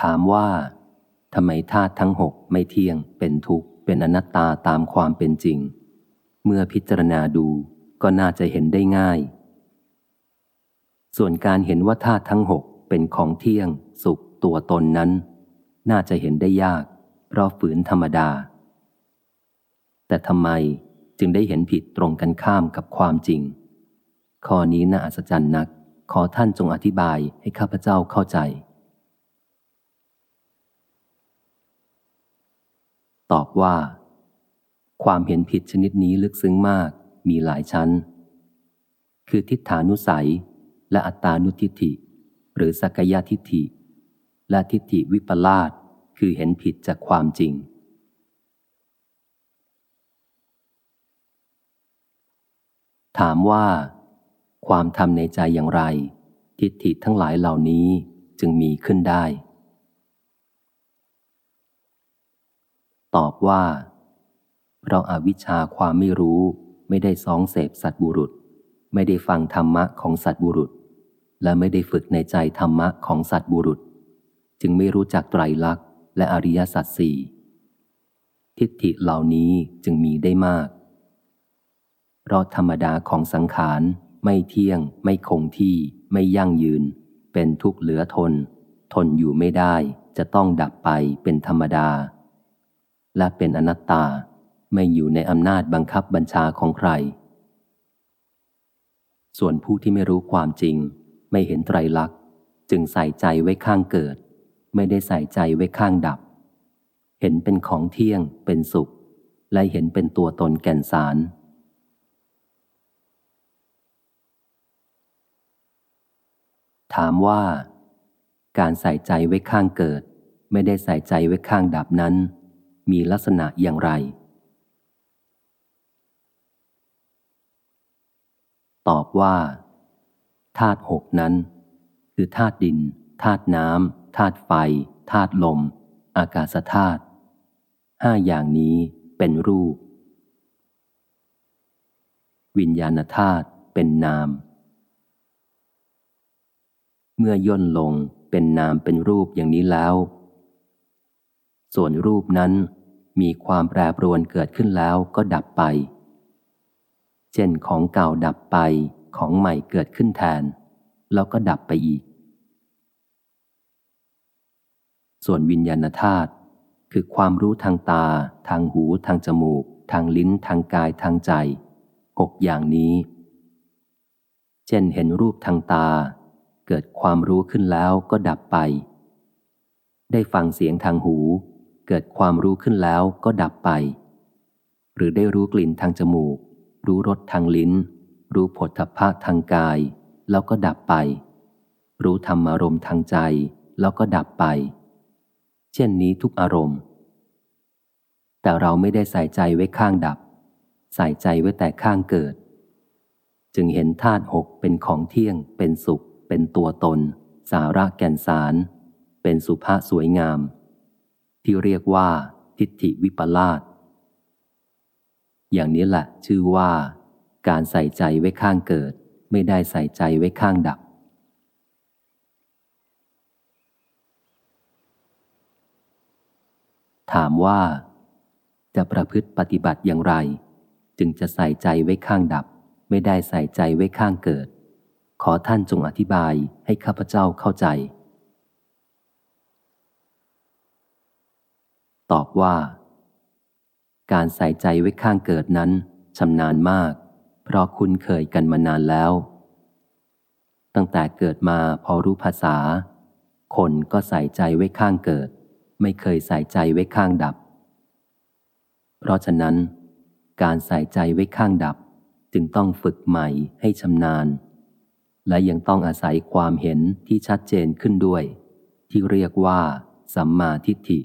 ถามว่าทำไมธาตุทั้งหกไม่เที่ยง เป็นทุกข์ เป็นอนัตตาตามความเป็นจริง เมื่อพิจารณาดูก็น่าจะเห็นได้ง่าย ส่วนการเห็นว่าธาตุทั้งหกเป็นของเที่ยง สุขตัวตนนั้น น่าจะเห็นได้ยาก เพราะฝืนธรรมดา แต่ทำไมจึงได้เห็นผิดตรงกันข้ามกับความจริง ข้อนี้น่าอัศจรรย์นัก ขอท่านจงอธิบายให้ข้าพเจ้าเข้าใจ ตอบว่า ความเห็นผิดชนิดนี้ลึกซึ้งมากมีหลายชั้น คือทิฏฐานุสัย และอัตตานุทิฏฐิ หรือสักยะทิฏฐิ และทิฏฐิวิปลาสคือเห็นผิดจากความจริง ถามว่า ความทำในใจอย่างไร ทิฏฐิทั้งหลายเหล่านี้จึงมีขึ้นได้ ตอบว่า เพราะอาวิชชาความไม่รู้ไม่ได้สองเสพสัตบุรุษ ไม่ได้ฟังธรรมะของสัตบุรุษ และไม่ได้ฝึกในใจธรรมะของสัตบุรุษ จึงไม่รู้จักไตรลักษณ์และอริยสัจสี่ทิฏฐิเหล่านี้จึงมีได้มาก เพราะธรรมดาของสังขารไม่เที่ยง ไม่คงที่ไม่ยั่งยืน เป็นทุกข์เหลือทน ทนอยู่ไม่ได้จะต้องดับไปเป็นธรรมดา และเป็นอนัตตาไม่อยู่ในอำนาจบังคับบัญชาของใคร ส่วนผู้ที่ไม่รู้ความจริง ไม่เห็นไตรลักษณ์ จึงใส่ใจไว้ข้างเกิด ไม่ได้ใส่ใจไว้ข้างดับ เห็นเป็นของเที่ยง เป็นสุข และเห็นเป็นตัวตนแก่นสาร ถามว่า การใส่ใจไว้ข้างเกิด ไม่ได้ใส่ใจไว้ข้างดับนั้น มีลักษณะอย่างไร ตอบว่าธาตุหกนั้น คือธาตุดินธาตุน้ำธาตุไฟธาตุลม อากาศธาตุห้าอย่างนี้เป็นรูป วิญญาณธาตุเป็นนาม เมื่อย่นลงเป็นนามเป็นรูปอย่างนี้แล้ว ส่วนรูปนั้นมีความแปรปรวนเกิดขึ้นแล้วก็ดับไป เช่นของเก่าดับไปของใหม่เกิดขึ้นแทน แล้วก็ดับไปอีก ส่วนวิญญาณธาตุคือความรู้ทางตา ทางหู ทางจมูก ทางลิ้น ทางกาย ทางใจหกอย่างนี้ เช่นเห็นรูปทางตา เกิดความรู้ขึ้นแล้วก็ดับไป ได้ฟังเสียงทางหู เกิดความรู้ขึ้นแล้วก็ดับไป หรือได้รู้กลิ่นทางจมูก รู้รสทางลิ้น รู้ผลทพะทางกาย แล้วก็ดับไป รู้ธรรมารมณ์ทางใจ แล้วก็ดับไป เช่นนี้ทุกอารมณ์ แต่เราไม่ได้ใส่ใจไว้ข้างดับ ใส่ใจไว้แต่ข้างเกิด จึงเห็นธาตุหกเป็นของเที่ยง เป็นสุข เป็นตัวตน สาระแก่นสาร เป็นสุภาพสวยงาม ที่เรียกว่า ทิฏฐิวิปลาสอย่างนี้แหละชื่อว่า การใส่ใจไว้ข้างเกิด ไม่ได้ใส่ใจไว้ข้างดับ ถามว่า จะประพฤติปฏิบัติอย่างไร จึงจะใส่ใจไว้ข้างดับ ไม่ได้ใส่ใจไว้ข้างเกิด ขอท่านจงอธิบายให้ข้าพเจ้าเข้าใจ ตอบว่า การใส่ใจไว้ข้างเกิดนั้นชำนาญมาก เพราะคุ้นเคยกันมานานแล้ว ตั้งแต่เกิดมาพอรู้ภาษา คนก็ใส่ใจไว้ข้างเกิด ไม่เคยใส่ใจไว้ข้างดับ เพราะฉะนั้น การใส่ใจไว้ข้างดับจึงต้องฝึกใหม่ให้ชำนาญ และยังต้องอาศัยความเห็นที่ชัดเจนขึ้นด้วย ที่เรียกว่า สัมมาทิฏฐิ